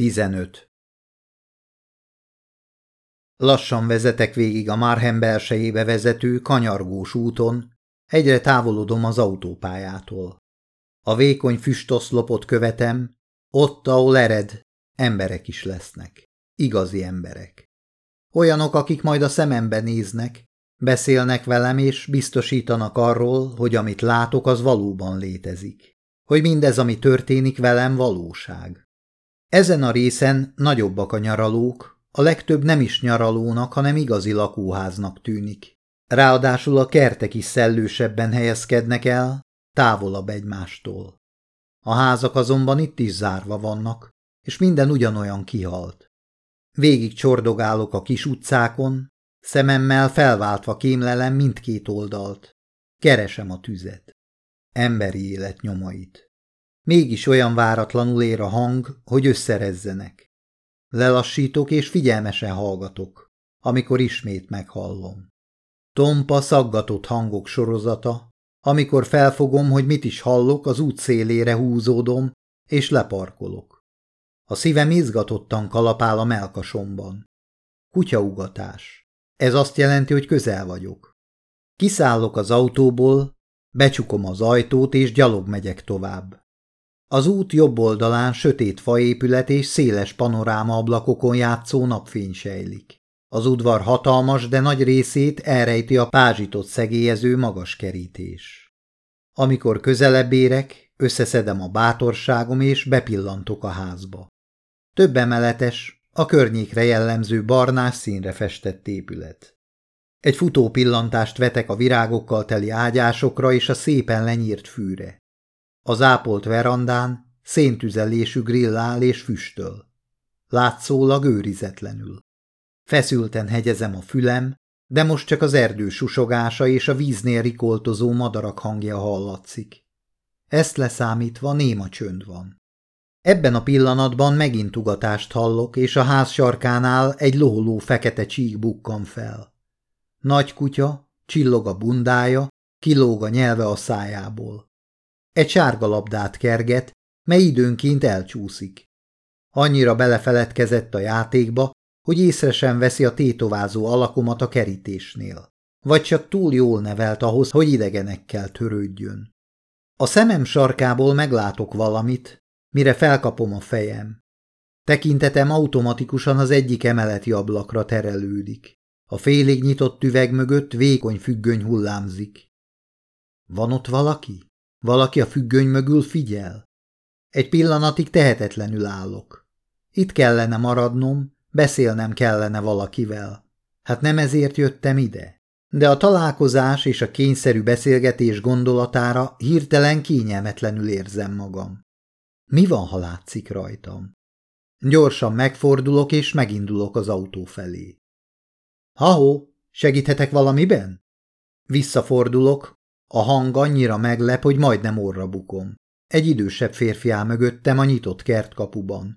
15. Lassan vezetek végig a Márhem belsejébe vezető kanyargós úton, egyre távolodom az autópályától. A vékony füstoszlopot követem, ott, ahol ered, emberek is lesznek. Igazi emberek. Olyanok, akik majd a szemembe néznek, beszélnek velem és biztosítanak arról, hogy amit látok, az valóban létezik. Hogy mindez, ami történik velem, valóság. Ezen a részen nagyobbak a nyaralók, a legtöbb nem is nyaralónak, hanem igazi lakóháznak tűnik. Ráadásul a kertek is szellősebben helyezkednek el, távolabb egymástól. A házak azonban itt is zárva vannak, és minden ugyanolyan kihalt. Végig csordogálok a kis utcákon, szememmel felváltva kémlelem mindkét oldalt. Keresem a tüzet. Emberi élet nyomait. Mégis olyan váratlanul ér a hang, hogy összerezzenek. Lelassítok és figyelmesen hallgatok, amikor ismét meghallom. Tompa szaggatott hangok sorozata, amikor felfogom, hogy mit is hallok, az út szélére húzódom, és leparkolok. A szívem izgatottan kalapál a melkasomban. Kutyaugatás. Ez azt jelenti, hogy közel vagyok. Kiszállok az autóból, becsukom az ajtót, és gyalog megyek tovább. Az út jobb oldalán sötét faépület és széles panoráma ablakokon játszó napfény sejlik. Az udvar hatalmas, de nagy részét elrejti a pázsitot szegélyező magas kerítés. Amikor közelebb érek, összeszedem a bátorságom és bepillantok a házba. Több emeletes, a környékre jellemző barnás színre festett épület. Egy futó pillantást vetek a virágokkal teli ágyásokra és a szépen lenyírt fűre. Az ápolt verandán széntüzelésű grill áll és füstöl. Látszólag őrizetlenül. Feszülten hegyezem a fülem, de most csak az erdő susogása és a víznél rikoltozó madarak hangja hallatszik. Ezt leszámítva néma csönd van. Ebben a pillanatban megint ugatást hallok, és a ház sarkánál egy loholó fekete csík bukkan fel. Nagy kutya, csillog a bundája, kilóg a nyelve a szájából. Egy sárga labdát kerget, mely időnként elcsúszik. Annyira belefeledkezett a játékba, hogy észre sem veszi a tétovázó alakomat a kerítésnél. Vagy csak túl jól nevelt ahhoz, hogy idegenekkel törődjön. A szemem sarkából meglátok valamit, mire felkapom a fejem. Tekintetem automatikusan az egyik emeleti ablakra terelődik. A félig nyitott üveg mögött vékony függöny hullámzik. Van ott valaki? Valaki a függöny mögül figyel? Egy pillanatig tehetetlenül állok. Itt kellene maradnom, beszélnem kellene valakivel. Hát nem ezért jöttem ide. De a találkozás és a kényszerű beszélgetés gondolatára hirtelen kényelmetlenül érzem magam. Mi van, ha látszik rajtam? Gyorsan megfordulok és megindulok az autó felé. Hahó, segíthetek valamiben? Visszafordulok, a hang annyira meglep, hogy majdnem orra bukom. Egy idősebb férfi áll mögöttem a nyitott kertkapuban.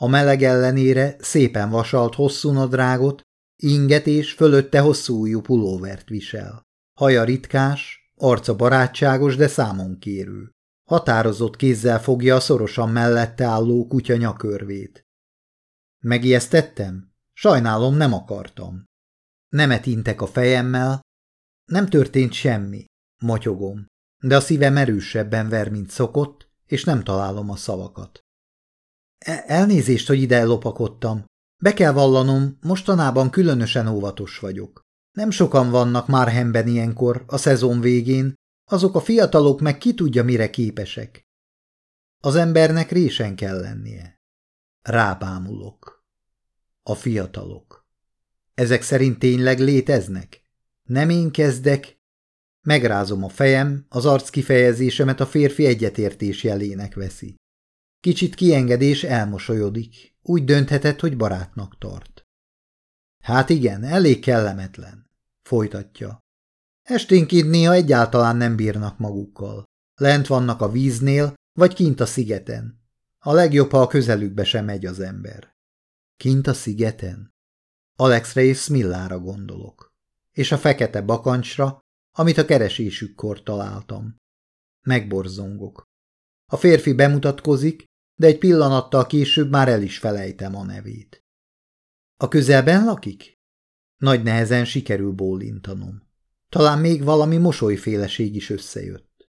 A meleg ellenére szépen vasalt hosszú nadrágot, inget és fölötte hosszú ujjú pulóvert visel. Haja ritkás, arca barátságos, de számon kérő. Határozott kézzel fogja a szorosan mellette álló kutya nyakörvét. Megijesztettem? Sajnálom, nem akartam. Nemet intek a fejemmel. Nem történt semmi. Motyogom, de a szívem erősebben ver, mint szokott, és nem találom a szavakat. E Elnézést, hogy ide ellopakodtam. Be kell vallanom, mostanában különösen óvatos vagyok. Nem sokan vannak már hemben ilyenkor, a szezon végén, azok a fiatalok meg ki tudja, mire képesek. Az embernek résen kell lennie. Rábámulok. A fiatalok. Ezek szerint tényleg léteznek? Nem én kezdek, Megrázom a fejem, az arc kifejezésemet a férfi egyetértés jelének veszi. Kicsit kiengedés elmosolyodik, úgy dönthetett, hogy barátnak tart. Hát igen, elég kellemetlen, folytatja. Esténként néha egyáltalán nem bírnak magukkal. Lent vannak a víznél, vagy kint a szigeten. A legjobb, ha a közelükbe sem megy az ember. Kint a szigeten? Alexre és Smillára gondolok. És a fekete bakancsra, amit a keresésükkor találtam. Megborzongok. A férfi bemutatkozik, de egy pillanattal később már el is felejtem a nevét. A közelben lakik? Nagy nehezen sikerül bólintanom. Talán még valami mosolyféleség is összejött.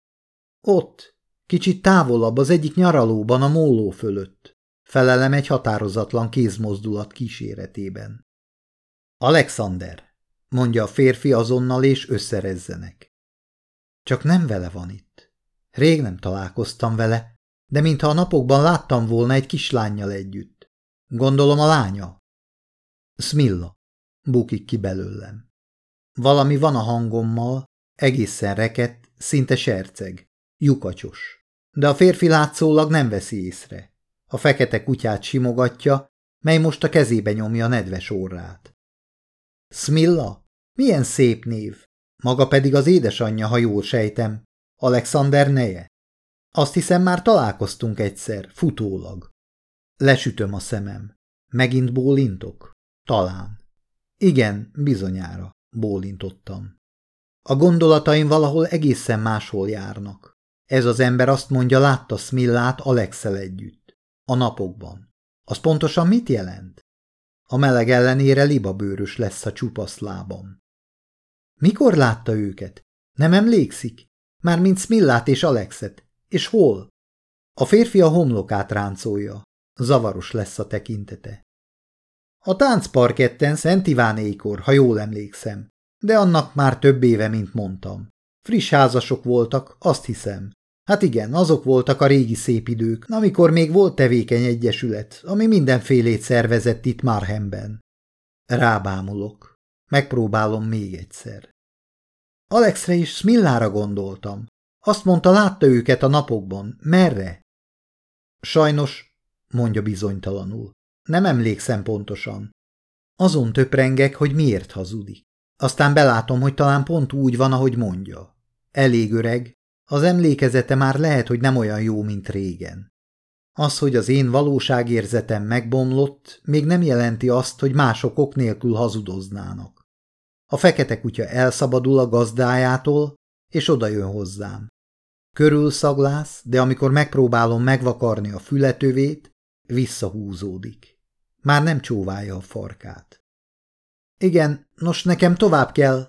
Ott, kicsit távolabb az egyik nyaralóban a móló fölött. Felelem egy határozatlan kézmozdulat kíséretében. Alexander, mondja a férfi azonnal, és összerezzenek. Csak nem vele van itt. Rég nem találkoztam vele, de mintha a napokban láttam volna egy kislányjal együtt. Gondolom a lánya. Smilla, bukik ki belőlem. Valami van a hangommal, egészen rekett, szinte serceg, lyukacsos. De a férfi látszólag nem veszi észre. A fekete kutyát simogatja, mely most a kezébe nyomja a nedves orrát. Smilla? Milyen szép név! Maga pedig az édesanyja, ha jól sejtem. Alexander neje? Azt hiszem, már találkoztunk egyszer, futólag. Lesütöm a szemem. Megint bólintok? Talán. Igen, bizonyára, bólintottam. A gondolataim valahol egészen máshol járnak. Ez az ember azt mondja, látta Smillát Alexel együtt. A napokban. Az pontosan mit jelent? A meleg ellenére libabőrös lesz a csupasz lábam. Mikor látta őket? Nem emlékszik? Mármint Smillát és Alexet. És hol? A férfi a homlokát ráncolja. Zavaros lesz a tekintete. A táncparketten Szent Ivánékor, ha jól emlékszem, de annak már több éve, mint mondtam. Friss házasok voltak, azt hiszem. Hát igen, azok voltak a régi szép idők, amikor még volt tevékeny egyesület, ami mindenfélét szervezett itt Marhemben. Rábámulok. Megpróbálom még egyszer. Alexre és Smillára gondoltam. Azt mondta, látta őket a napokban. Merre? Sajnos, mondja bizonytalanul. Nem emlékszem pontosan. Azon töprengek, hogy miért hazudik. Aztán belátom, hogy talán pont úgy van, ahogy mondja. Elég öreg, az emlékezete már lehet, hogy nem olyan jó, mint régen. Az, hogy az én valóságérzetem megbomlott, még nem jelenti azt, hogy mások ok nélkül hazudoznának. A fekete kutya elszabadul a gazdájától, és odajön hozzám. Körül szaglász, de amikor megpróbálom megvakarni a fületövét, visszahúzódik. Már nem csóválja a farkát. Igen, nos nekem tovább kell.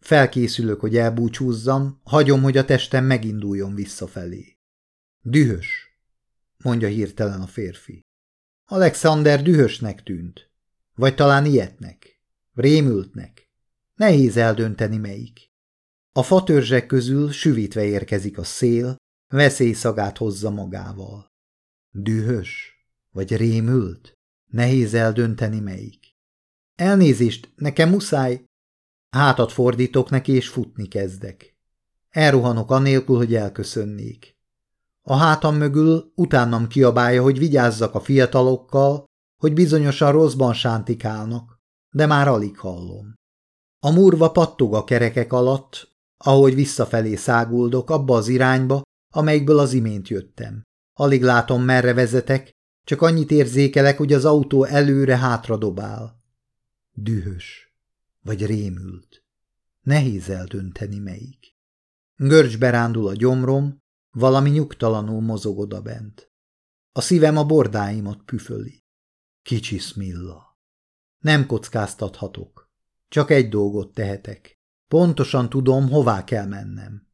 Felkészülök, hogy elbúcsúzzam, hagyom, hogy a testem meginduljon visszafelé. Dühös, mondja hirtelen a férfi. Alexander dühösnek tűnt. Vagy talán ilyetnek. Rémültnek. Nehéz eldönteni melyik. A fatörzsek közül süvítve érkezik a szél, veszélyszagát hozza magával. Dühös? Vagy rémült? Nehéz eldönteni melyik. Elnézést, nekem muszáj. Hátat fordítok neki, és futni kezdek. Elruhanok anélkül, hogy elköszönnék. A hátam mögül utánam kiabálja, hogy vigyázzak a fiatalokkal, hogy bizonyosan rosszban sántikálnak, de már alig hallom. A murva pattog a kerekek alatt, ahogy visszafelé száguldok abba az irányba, amelyikből az imént jöttem. Alig látom, merre vezetek, csak annyit érzékelek, hogy az autó előre-hátra dobál. Dühös, vagy rémült. Nehéz eldönteni melyik. Görcsbe rándul a gyomrom, valami nyugtalanul mozog odabent. A szívem a bordáimat püföli. Kicsi Smilla. Nem kockáztathatok. Csak egy dolgot tehetek. Pontosan tudom, hová kell mennem.